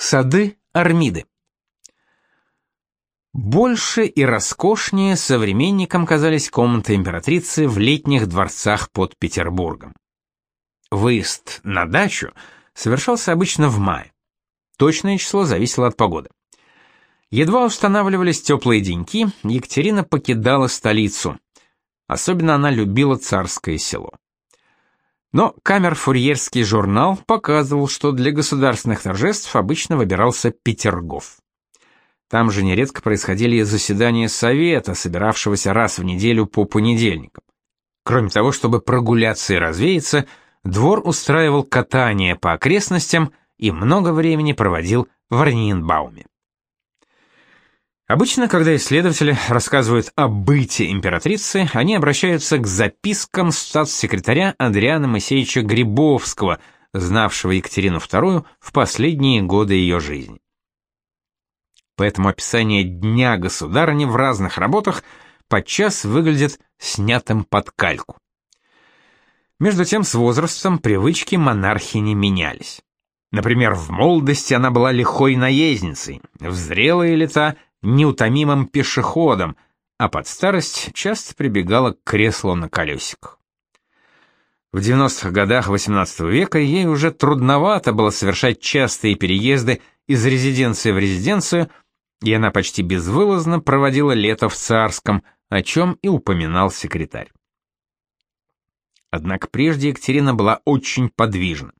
Сады Армиды. Больше и роскошнее современникам казались комнаты императрицы в летних дворцах под Петербургом. Выезд на дачу совершался обычно в мае. Точное число зависело от погоды. Едва устанавливались теплые деньки, Екатерина покидала столицу. Особенно она любила царское село. Но камер-фурьерский журнал показывал, что для государственных торжеств обычно выбирался Петергоф. Там же нередко происходили заседания совета, собиравшегося раз в неделю по понедельникам. Кроме того, чтобы прогуляться и развеяться, двор устраивал катание по окрестностям и много времени проводил в Орниенбауме. Обычно, когда исследователи рассказывают о быте императрицы, они обращаются к запискам статс-секретаря Адриана Моисеевича Грибовского, знавшего Екатерину II в последние годы ее жизни. Поэтому описание дня государыни в разных работах подчас выглядит снятым под кальку. Между тем, с возрастом привычки монархини менялись. Например, в молодости она была лихой наездницей, в зрелые лета неутомимым пешеходом, а под старость часто прибегала к креслу на колесиках. В 90-х годах XVIII века ей уже трудновато было совершать частые переезды из резиденции в резиденцию, и она почти безвылазно проводила лето в Царском, о чем и упоминал секретарь. Однако прежде Екатерина была очень подвижна.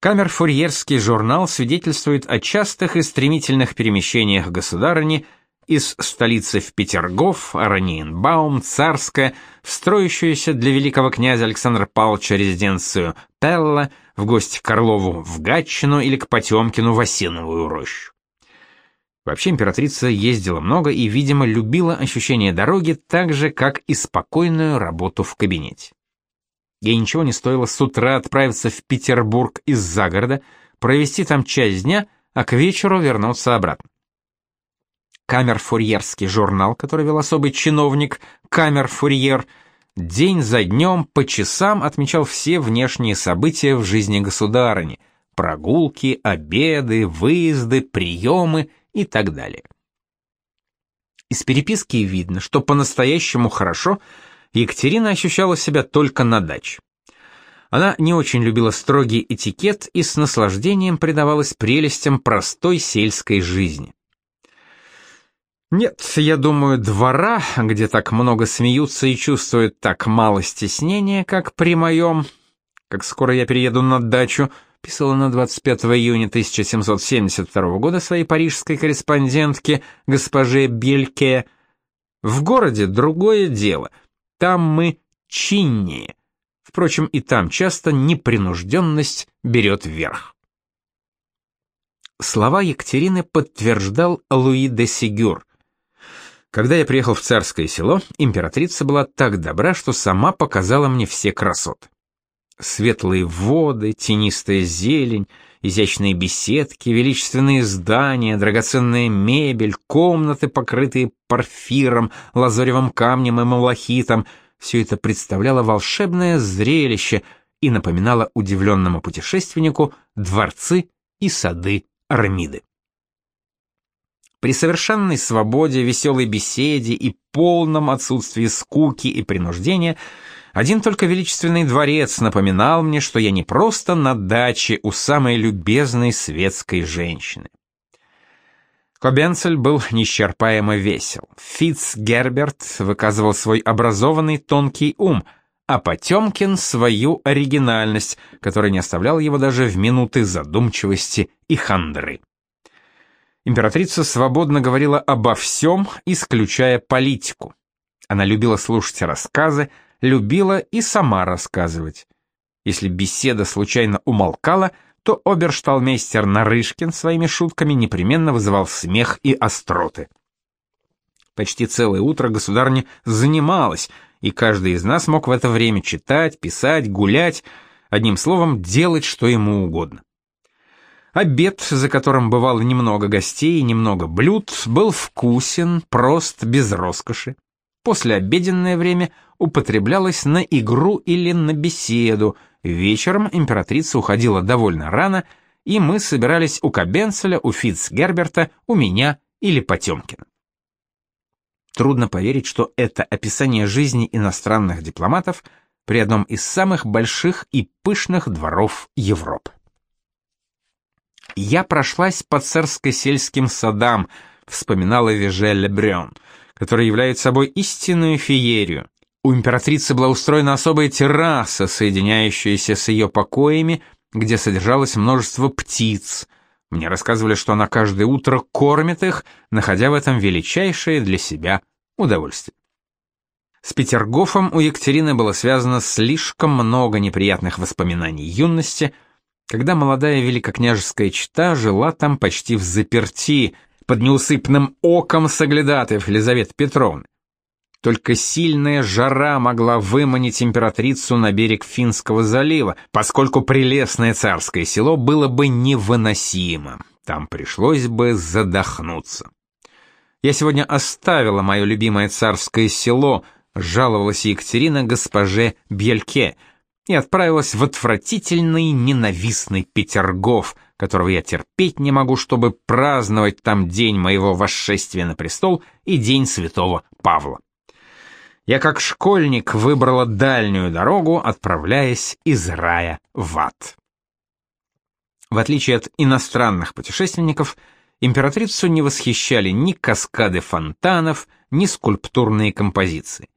Камер-фурьерский журнал свидетельствует о частых и стремительных перемещениях государыни из столицы в Петергоф, Ораниенбаум, Царское, в строящуюся для великого князя Александра Павловича резиденцию Пелла, в гости к Орлову в Гатчину или к Потемкину в Осиновую рощу. Вообще императрица ездила много и, видимо, любила ощущение дороги так же, как и спокойную работу в кабинете. Ей ничего не стоило с утра отправиться в Петербург из загорода, провести там часть дня, а к вечеру вернуться обратно. Камер-фурьерский журнал, который вел особый чиновник, камер-фурьер, день за днем по часам отмечал все внешние события в жизни государыни, прогулки, обеды, выезды, приемы и так далее. Из переписки видно, что по-настоящему хорошо – Екатерина ощущала себя только на даче. Она не очень любила строгий этикет и с наслаждением предавалась прелестям простой сельской жизни. Нет, я думаю, двора, где так много смеются и чувствуют так мало стеснения, как при моем, как скоро я перееду на дачу, писала на 25 июня 1772 года своей парижской корреспондентке госпоже Бельке. В городе другое дело — там мы чиннее. Впрочем, и там часто непринужденность берет верх. Слова Екатерины подтверждал Луи де Сигюр. Когда я приехал в царское село, императрица была так добра, что сама показала мне все красоты. Светлые воды, тенистая зелень, изящные беседки, величественные здания, драгоценная мебель, комнаты, покрытые порфиром, лазоревым камнем и малахитом — все это представляло волшебное зрелище и напоминало удивленному путешественнику дворцы и сады Армиды. При совершенной свободе, веселой беседе и полном отсутствии скуки и принуждения — один только величественный дворец напоминал мне, что я не просто на даче у самой любезной светской женщины. Кобенцель был неисчерпаемо весел. Фитц Герберт выказывал свой образованный тонкий ум, а Потемкин — свою оригинальность, которая не оставляла его даже в минуты задумчивости и хандры. Императрица свободно говорила обо всем, исключая политику. Она любила слушать рассказы, любила и сама рассказывать. Если беседа случайно умолкала, то обершталмейстер Нарышкин своими шутками непременно вызывал смех и остроты. Почти целое утро государня занималась, и каждый из нас мог в это время читать, писать, гулять, одним словом, делать что ему угодно. Обед, за которым бывало немного гостей и немного блюд, был вкусен, прост, без роскоши. Послеобеденное время употреблялось на игру или на беседу. Вечером императрица уходила довольно рано, и мы собирались у Кабенцеля, у Фицгерберта, у меня или Потемкина. Трудно поверить, что это описание жизни иностранных дипломатов при одном из самых больших и пышных дворов Европы. «Я прошлась по царско-сельским садам», — вспоминала Веже Лебрён, который является собой истинную феерию. У императрицы была устроена особая терраса, соединяющаяся с ее покоями, где содержалось множество птиц. Мне рассказывали, что она каждое утро кормит их, находя в этом величайшее для себя удовольствие. С Петергофом у Екатерины было связано слишком много неприятных воспоминаний юности, когда молодая великокняжеская чета жила там почти в заперти, под неусыпным оком соглядатаев Елизаветы Петровны. Только сильная жара могла выманить императрицу на берег Финского залива, поскольку прелестное царское село было бы невыносимо. Там пришлось бы задохнуться. Я сегодня оставила мое любимое царское село, жаловалась Екатерина госпоже Бельке, и отправилась в отвратительный ненавистный Петергоф, которого я терпеть не могу, чтобы праздновать там день моего восшествия на престол и день святого Павла. Я как школьник выбрала дальнюю дорогу, отправляясь из рая в ад. В отличие от иностранных путешественников, императрицу не восхищали ни каскады фонтанов, ни скульптурные композиции.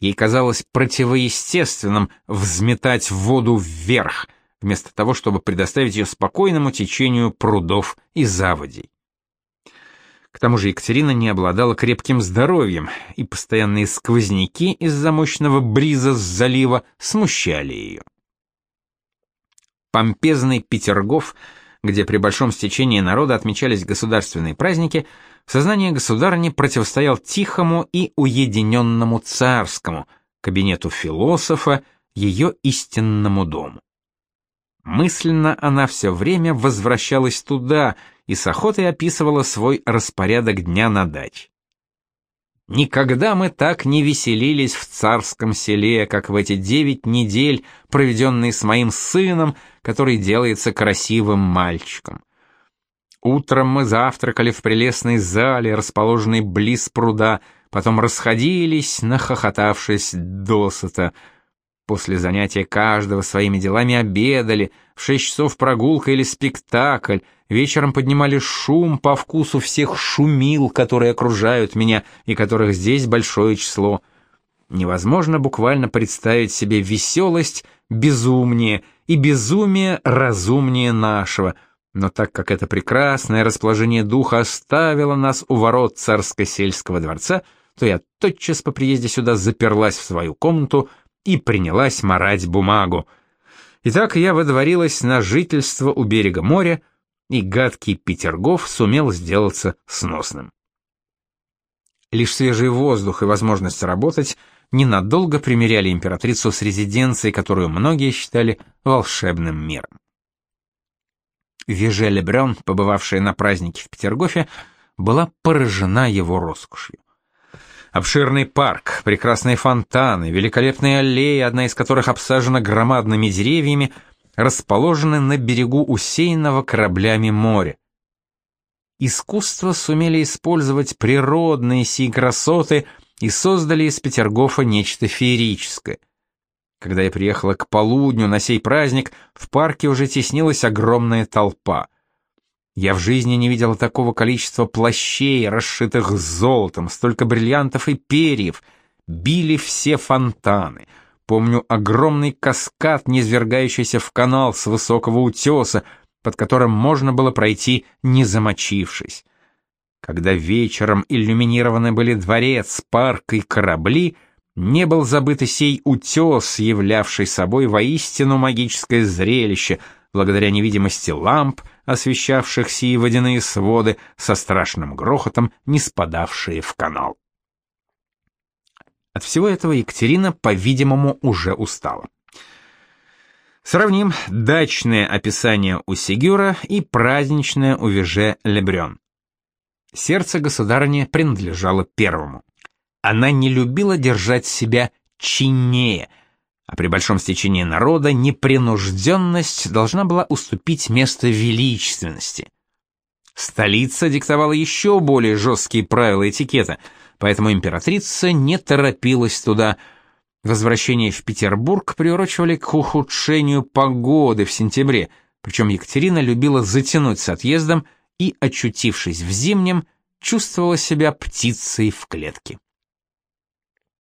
Ей казалось противоестественным взметать воду вверх, вместо того, чтобы предоставить ее спокойному течению прудов и заводей. К тому же Екатерина не обладала крепким здоровьем, и постоянные сквозняки из-за мощного бриза с залива смущали ее. Помпезный Петергоф — где при большом стечении народа отмечались государственные праздники, в сознании государыни противостоял тихому и уединенному царскому, кабинету философа, ее истинному дому. Мысленно она все время возвращалась туда и с охотой описывала свой распорядок дня на даче. Никогда мы так не веселились в царском селе, как в эти девять недель, проведенные с моим сыном, который делается красивым мальчиком. Утром мы завтракали в прелестной зале, расположенной близ пруда, потом расходились, нахохотавшись досыта. После занятия каждого своими делами обедали, в шесть часов прогулка или спектакль, вечером поднимали шум по вкусу всех шумил, которые окружают меня и которых здесь большое число. Невозможно буквально представить себе веселость безумнее и безумие разумнее нашего, но так как это прекрасное расположение духа оставило нас у ворот царско-сельского дворца, то я тотчас по приезде сюда заперлась в свою комнату и принялась марать бумагу. Итак, я выдворилась на жительство у берега моря, и гадкий Петергоф сумел сделаться сносным. Лишь свежий воздух и возможность работать ненадолго примиряли императрицу с резиденцией, которую многие считали волшебным миром. Веже Лебрен, побывавшая на празднике в Петергофе, была поражена его роскошью. Обширный парк, прекрасные фонтаны, великолепные аллеи, одна из которых обсажена громадными деревьями, расположены на берегу усеянного кораблями моря. Искусство сумели использовать природные сии красоты и создали из Петергофа нечто феерическое. Когда я приехала к полудню на сей праздник, в парке уже теснилась огромная толпа. Я в жизни не видела такого количества плащей, расшитых золотом, столько бриллиантов и перьев. Били все фонтаны. Помню огромный каскад, низвергающийся в канал с высокого утеса, под которым можно было пройти, не замочившись. Когда вечером иллюминированы были дворец, парк и корабли, не был забыт и сей утес, являвший собой воистину магическое зрелище — благодаря невидимости ламп, освещавших сии водяные своды, со страшным грохотом не спадавшие в канал. От всего этого Екатерина, по-видимому, уже устала. Сравним дачное описание у Сигюра и праздничное у Веже Лебрен. Сердце государыни принадлежало первому. Она не любила держать себя чиннее, А при большом стечении народа непринужденность должна была уступить место величественности. Столица диктовала еще более жесткие правила этикета, поэтому императрица не торопилась туда. Возвращение в Петербург приурочивали к ухудшению погоды в сентябре, причем Екатерина любила затянуть с отъездом и, очутившись в зимнем, чувствовала себя птицей в клетке.